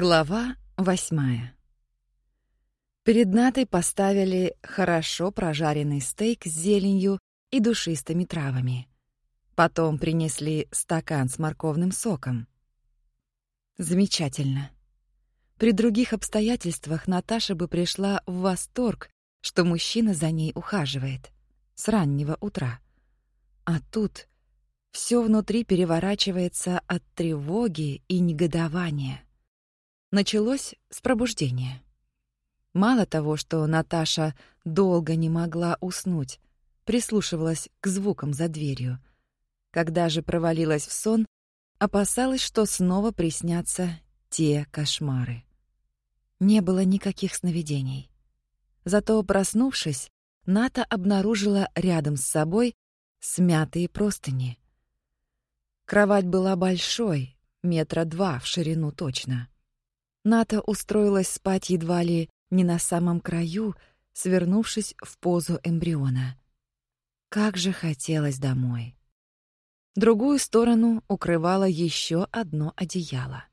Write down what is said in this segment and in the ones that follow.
Глава восьмая. Перед Натой поставили хорошо прожаренный стейк с зеленью и душистыми травами. Потом принесли стакан с морковным соком. Замечательно. При других обстоятельствах Наташа бы пришла в восторг, что мужчина за ней ухаживает с раннего утра. А тут все внутри переворачивается от тревоги и негодования. Началось с пробуждения. Мало того, что Наташа долго не могла уснуть, прислушивалась к звукам за дверью. Когда же провалилась в сон, опасалась, что снова приснятся те кошмары. Не было никаких сновидений. Зато, проснувшись, Ната обнаружила рядом с собой смятые простыни. Кровать была большой, метра два в ширину точно. Ната устроилась спать едва ли не на самом краю, свернувшись в позу эмбриона. Как же хотелось домой. Другую сторону укрывало еще одно одеяло.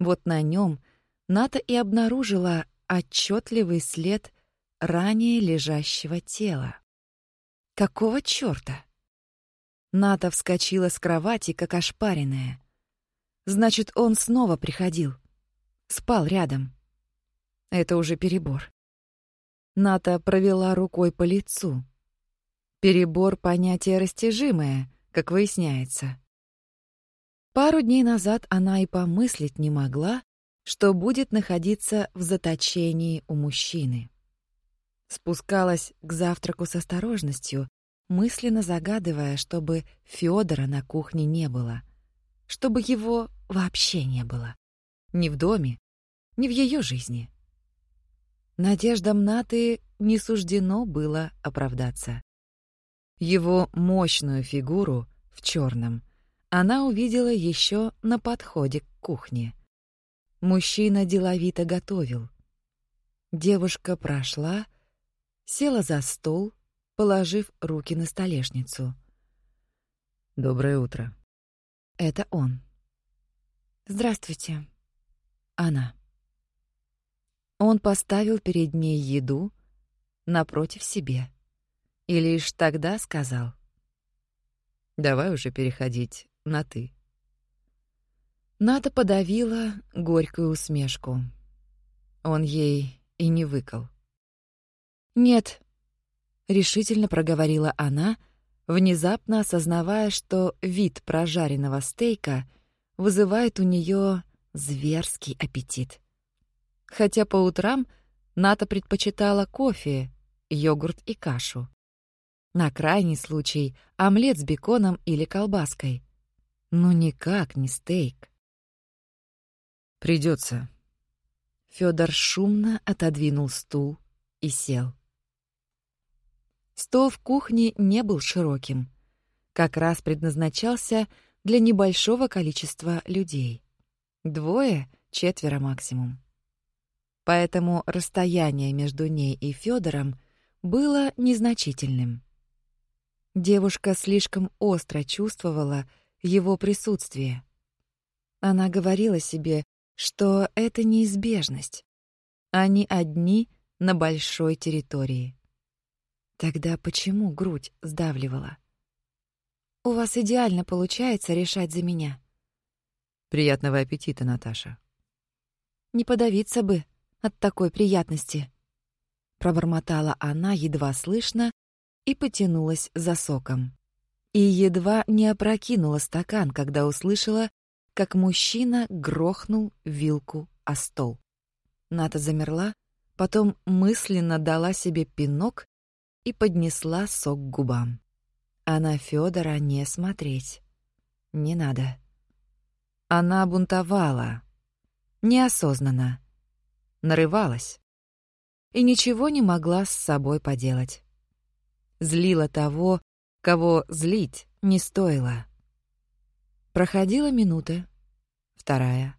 Вот на нем Ната и обнаружила отчетливый след ранее лежащего тела. Какого чёрта? Ната вскочила с кровати, как ошпаренная. Значит, он снова приходил спал рядом. Это уже перебор. Ната провела рукой по лицу. Перебор — понятие растяжимое, как выясняется. Пару дней назад она и помыслить не могла, что будет находиться в заточении у мужчины. Спускалась к завтраку с осторожностью, мысленно загадывая, чтобы Фёдора на кухне не было, чтобы его вообще не было. Ни в доме, ни в ее жизни. Надеждам Наты не суждено было оправдаться. Его мощную фигуру в черном она увидела еще на подходе к кухне. Мужчина деловито готовил. Девушка прошла, села за стол, положив руки на столешницу. «Доброе утро». Это он. «Здравствуйте». Она. Он поставил перед ней еду напротив себе и лишь тогда сказал: "Давай уже переходить на ты". Ната подавила горькую усмешку. Он ей и не выкал. "Нет", решительно проговорила она, внезапно осознавая, что вид прожаренного стейка вызывает у нее зверский аппетит. Хотя по утрам Ната предпочитала кофе, йогурт и кашу. На крайний случай омлет с беконом или колбаской. Но никак не стейк. Придется. Фёдор шумно отодвинул стул и сел. Стол в кухне не был широким. Как раз предназначался для небольшого количества людей. Двое, четверо максимум. Поэтому расстояние между ней и Федором было незначительным. Девушка слишком остро чувствовала его присутствие. Она говорила себе, что это неизбежность. Они одни на большой территории. Тогда почему грудь сдавливала? У вас идеально получается решать за меня. Приятного аппетита, Наташа. Не подавиться бы от такой приятности, пробормотала она едва слышно и потянулась за соком. И едва не опрокинула стакан, когда услышала, как мужчина грохнул вилку о стол. Ната замерла, потом мысленно дала себе пинок и поднесла сок к губам. А на Фёдора не смотреть. Не надо. Она бунтовала. Неосознанно. Нарывалась. И ничего не могла с собой поделать. Злила того, кого злить не стоило. Проходила минута, вторая.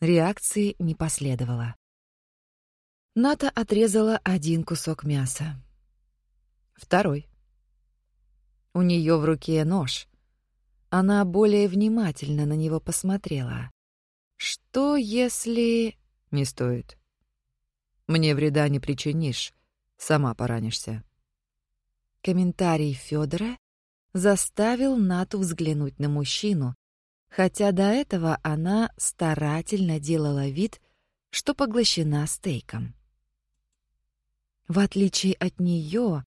Реакции не последовало. Ната отрезала один кусок мяса. Второй. У нее в руке нож, она более внимательно на него посмотрела. Что если... Не стоит. Мне вреда не причинишь, сама поранишься. Комментарий Федора заставил Нату взглянуть на мужчину, хотя до этого она старательно делала вид, что поглощена стейком. В отличие от нее,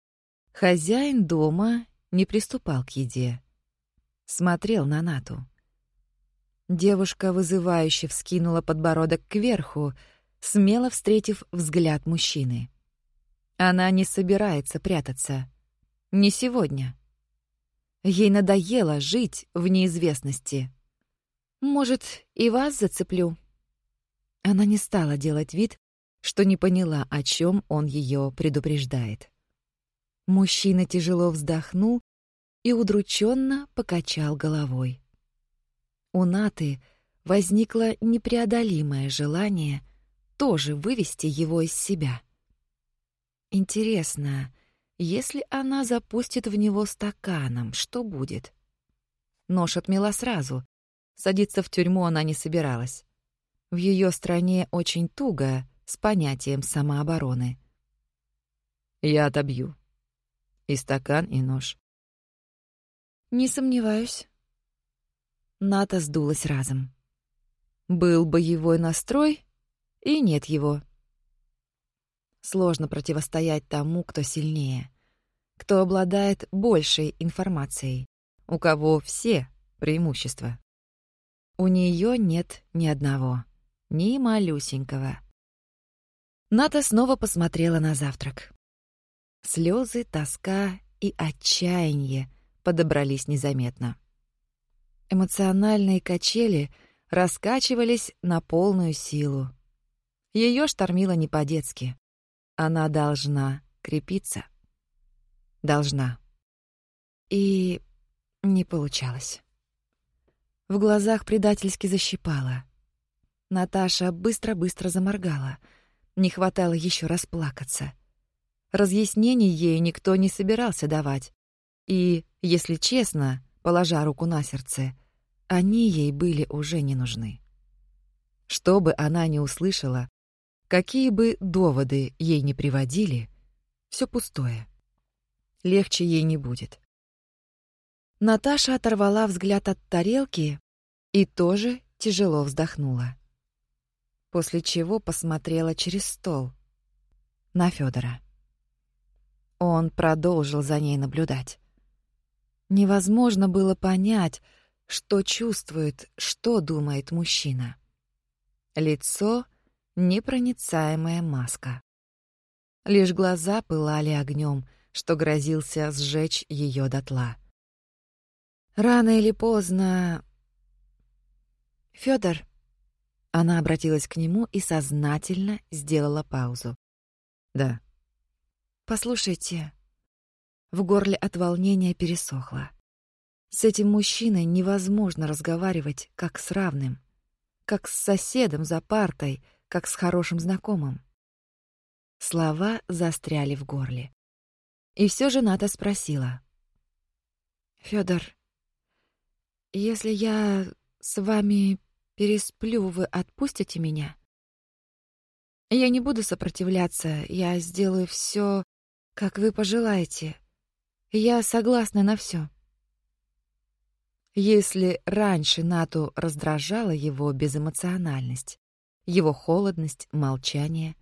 хозяин дома не приступал к еде. Смотрел на Нату. Девушка вызывающе вскинула подбородок кверху, смело встретив взгляд мужчины. Она не собирается прятаться. Не сегодня. Ей надоело жить в неизвестности. «Может, и вас зацеплю?» Она не стала делать вид, что не поняла, о чем он ее предупреждает. Мужчина тяжело вздохнул и удрученно покачал головой. У Наты возникло непреодолимое желание тоже вывести его из себя. Интересно, если она запустит в него стаканом, что будет? Нож отмела сразу. Садиться в тюрьму она не собиралась. В ее стране очень туго с понятием самообороны. «Я отобью. И стакан, и нож». «Не сомневаюсь». Ната сдулась разом. Был боевой настрой, и нет его. Сложно противостоять тому, кто сильнее, кто обладает большей информацией, у кого все преимущества. У нее нет ни одного ни малюсенького. Ната снова посмотрела на завтрак. Слезы, тоска и отчаяние подобрались незаметно. Эмоциональные качели раскачивались на полную силу. Ее штормило не по-детски. Она должна крепиться. Должна. И не получалось. В глазах предательски защипала. Наташа быстро-быстро заморгала. Не хватало еще расплакаться. Разъяснений ей никто не собирался давать. И, если честно, положа руку на сердце, они ей были уже не нужны. Что бы она ни услышала, какие бы доводы ей не приводили, все пустое. Легче ей не будет. Наташа оторвала взгляд от тарелки и тоже тяжело вздохнула после чего посмотрела через стол на Федора. Он продолжил за ней наблюдать. Невозможно было понять, что чувствует, что думает мужчина. Лицо — непроницаемая маска. Лишь глаза пылали огнем, что грозился сжечь ее дотла. Рано или поздно... Федор, она обратилась к нему и сознательно сделала паузу. «Да». «Послушайте». В горле от волнения пересохло. С этим мужчиной невозможно разговаривать как с равным, как с соседом за партой, как с хорошим знакомым. Слова застряли в горле. И все же Ната спросила. «Фёдор, если я с вами пересплю, вы отпустите меня? Я не буду сопротивляться, я сделаю все, как вы пожелаете. Я согласна на все. Если раньше Нату раздражала его безэмоциональность, его холодность, молчание,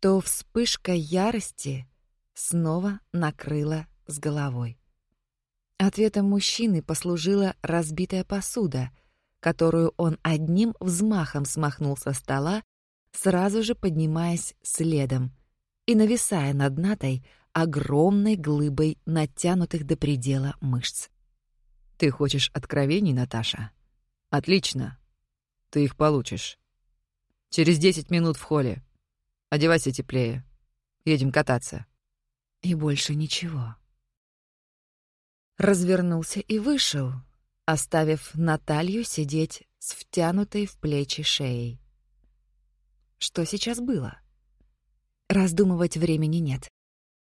то вспышка ярости снова накрыла с головой. Ответом мужчины послужила разбитая посуда — которую он одним взмахом смахнул со стола, сразу же поднимаясь следом и нависая над Натой огромной глыбой натянутых до предела мышц. «Ты хочешь откровений, Наташа? Отлично. Ты их получишь. Через десять минут в холле. Одевайся теплее. Едем кататься». И больше ничего. Развернулся и вышел, оставив Наталью сидеть с втянутой в плечи шеей. Что сейчас было? Раздумывать времени нет.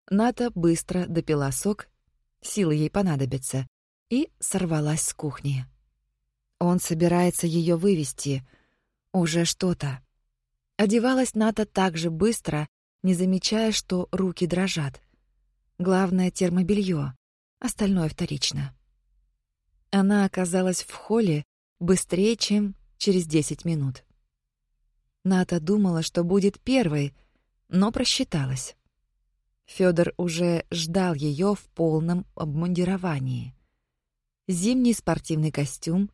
Ната быстро допила сок, силы ей понадобятся, и сорвалась с кухни. Он собирается ее вывести, Уже что-то. Одевалась Ната так же быстро, не замечая, что руки дрожат. Главное — термобелье, остальное вторично. Она оказалась в холле быстрее, чем через десять минут. Ната думала, что будет первой, но просчиталась. Фёдор уже ждал её в полном обмундировании. Зимний спортивный костюм,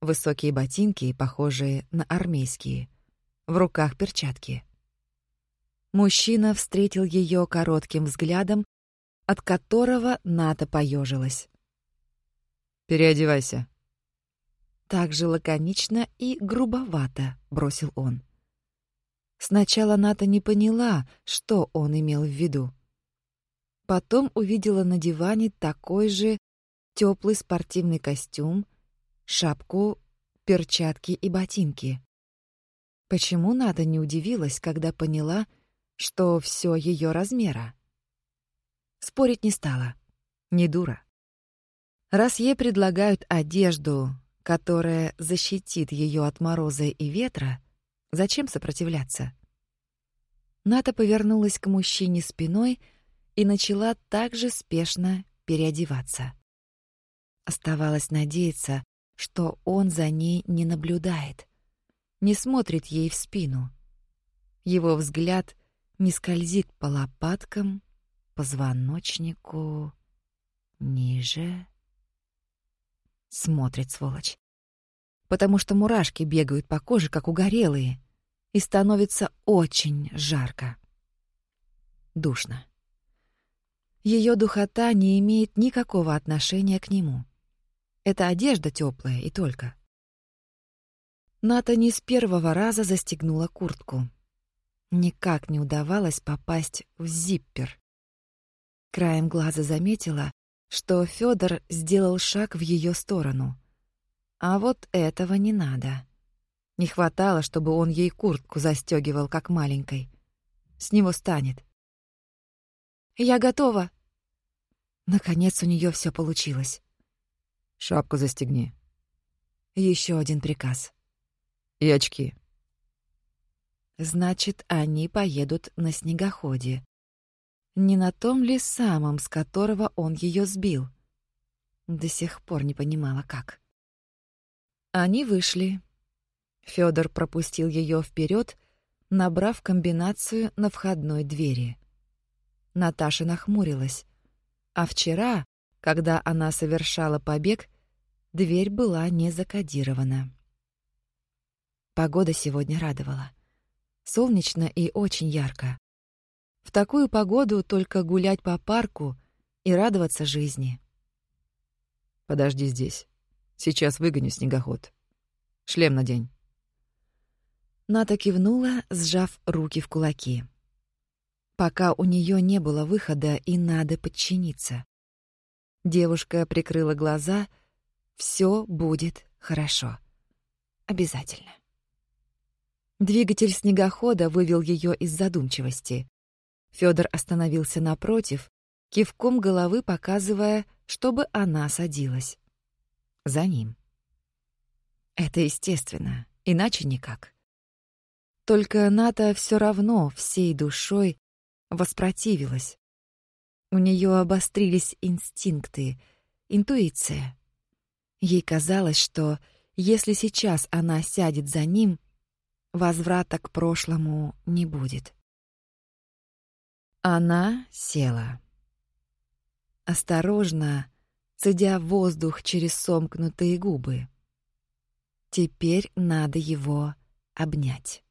высокие ботинки, похожие на армейские, в руках перчатки. Мужчина встретил её коротким взглядом, от которого Ната поежилась. «Переодевайся». Так же лаконично и грубовато бросил он. Сначала Ната не поняла, что он имел в виду. Потом увидела на диване такой же теплый спортивный костюм, шапку, перчатки и ботинки. Почему Ната не удивилась, когда поняла, что все ее размера? Спорить не стала. Не дура. Раз ей предлагают одежду, которая защитит ее от мороза и ветра, зачем сопротивляться? Ната повернулась к мужчине спиной и начала также спешно переодеваться. Оставалось надеяться, что он за ней не наблюдает, не смотрит ей в спину. Его взгляд не скользит по лопаткам, позвоночнику, ниже. Смотрит, сволочь. Потому что мурашки бегают по коже, как угорелые, и становится очень жарко. Душно. Ее духота не имеет никакого отношения к нему. Это одежда теплая и только. Ната не с первого раза застегнула куртку. Никак не удавалось попасть в зиппер. Краем глаза заметила, что Федор сделал шаг в ее сторону. А вот этого не надо. Не хватало, чтобы он ей куртку застегивал, как маленькой. С него станет. «Я готова!» Наконец у нее все получилось. «Шапку застегни». Еще один приказ. «И очки». Значит, они поедут на снегоходе. Не на том ли самом, с которого он ее сбил? До сих пор не понимала, как. Они вышли. Федор пропустил ее вперед, набрав комбинацию на входной двери. Наташа нахмурилась. А вчера, когда она совершала побег, дверь была не закодирована. Погода сегодня радовала. Солнечно и очень ярко. В такую погоду только гулять по парку и радоваться жизни. «Подожди здесь. Сейчас выгоню снегоход. Шлем надень». Ната кивнула, сжав руки в кулаки. Пока у нее не было выхода и надо подчиниться. Девушка прикрыла глаза. Все будет хорошо. Обязательно. Двигатель снегохода вывел ее из задумчивости. Федор остановился напротив, кивком головы показывая, чтобы она садилась. За ним. Это естественно, иначе никак. Только Ната все равно всей душой воспротивилась. У нее обострились инстинкты, интуиция. Ей казалось, что если сейчас она сядет за ним, возврата к прошлому не будет. Она села. Осторожно, цедя воздух через сомкнутые губы. Теперь надо его обнять.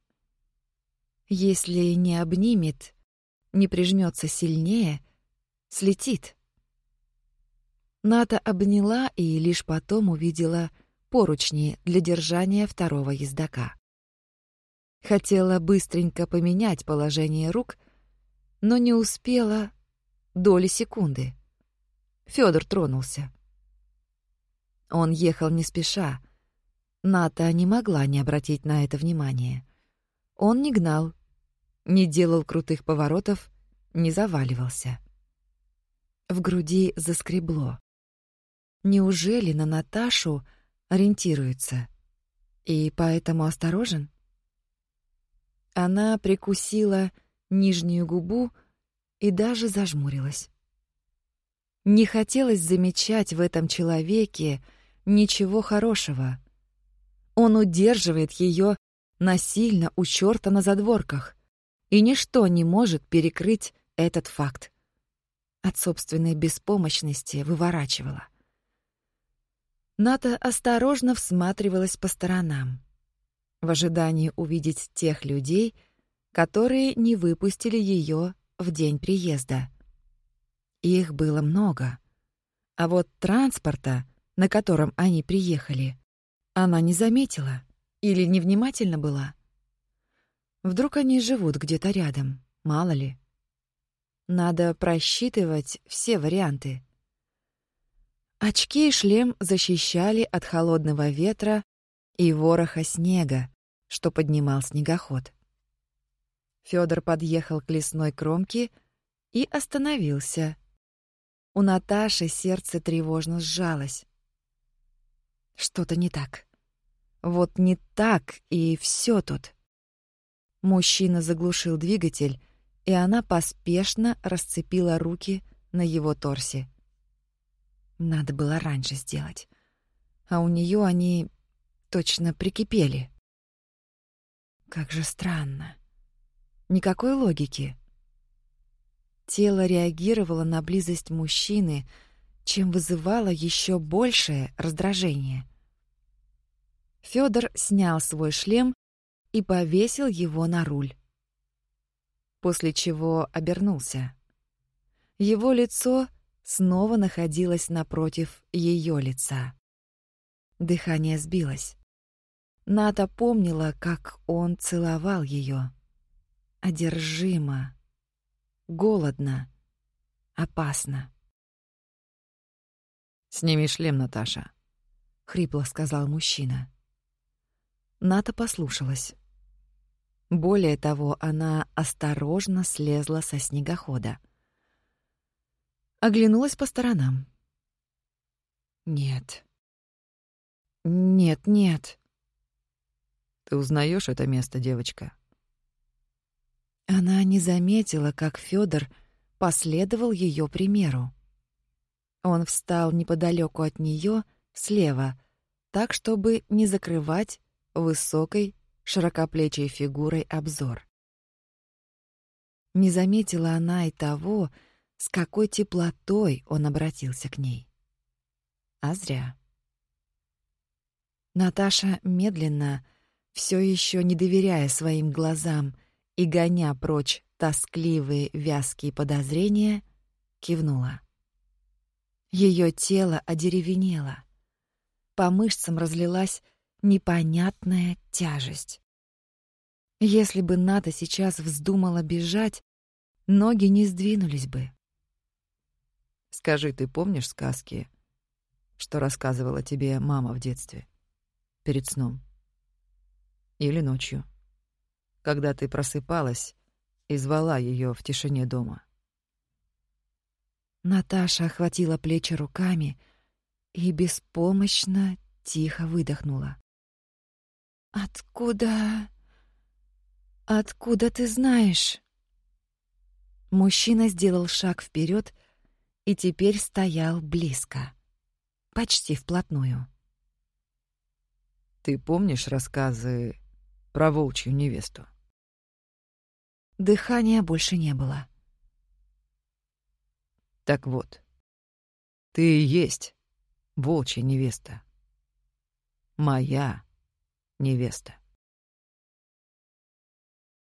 Если не обнимет, не прижмется сильнее, слетит. Ната обняла и лишь потом увидела поручни для держания второго ездока. Хотела быстренько поменять положение рук, но не успела доли секунды. Фёдор тронулся. Он ехал не спеша. Ната не могла не обратить на это внимания. Он не гнал, не делал крутых поворотов, не заваливался. В груди заскребло. Неужели на Наташу ориентируется? И поэтому осторожен? Она прикусила нижнюю губу и даже зажмурилась. Не хотелось замечать в этом человеке ничего хорошего. Он удерживает ее насильно у черта на задворках, и ничто не может перекрыть этот факт. От собственной беспомощности выворачивала. Ната осторожно всматривалась по сторонам, в ожидании увидеть тех людей, которые не выпустили ее в день приезда. Их было много. А вот транспорта, на котором они приехали, она не заметила или невнимательно была. Вдруг они живут где-то рядом, мало ли. Надо просчитывать все варианты. Очки и шлем защищали от холодного ветра и вороха снега, что поднимал снегоход. Фёдор подъехал к лесной кромке и остановился. У Наташи сердце тревожно сжалось. Что-то не так. Вот не так, и все тут. Мужчина заглушил двигатель, и она поспешно расцепила руки на его торсе. Надо было раньше сделать. А у нее они точно прикипели. Как же странно. Никакой логики. Тело реагировало на близость мужчины, чем вызывало еще большее раздражение. Федор снял свой шлем и повесил его на руль. После чего обернулся. Его лицо снова находилось напротив ее лица. Дыхание сбилось. Ната помнила, как он целовал ее. Одержимо, голодно, опасно. «Сними шлем, Наташа», — хрипло сказал мужчина. Ната послушалась. Более того, она осторожно слезла со снегохода. Оглянулась по сторонам. Нет. Нет, нет. Ты узнаешь это место, девочка? Она не заметила, как Федор последовал ее примеру. Он встал неподалеку от нее, слева, так чтобы не закрывать высокой, широкоплечей фигурой обзор. Не заметила она и того, с какой теплотой он обратился к ней. А зря. Наташа медленно, все еще не доверяя своим глазам и гоня прочь тоскливые вязкие подозрения, кивнула. Ее тело одеревенело. По мышцам разлилась непонятная тяжесть. Если бы Ната сейчас вздумала бежать, ноги не сдвинулись бы. Скажи, ты помнишь сказки, что рассказывала тебе мама в детстве? Перед сном? Или ночью, когда ты просыпалась и звала ее в тишине дома. Наташа охватила плечи руками и беспомощно тихо выдохнула. «Откуда... откуда ты знаешь?» Мужчина сделал шаг вперед и теперь стоял близко, почти вплотную. «Ты помнишь рассказы про волчью невесту. Дыхания больше не было. Так вот, ты и есть волчья невеста. Моя невеста.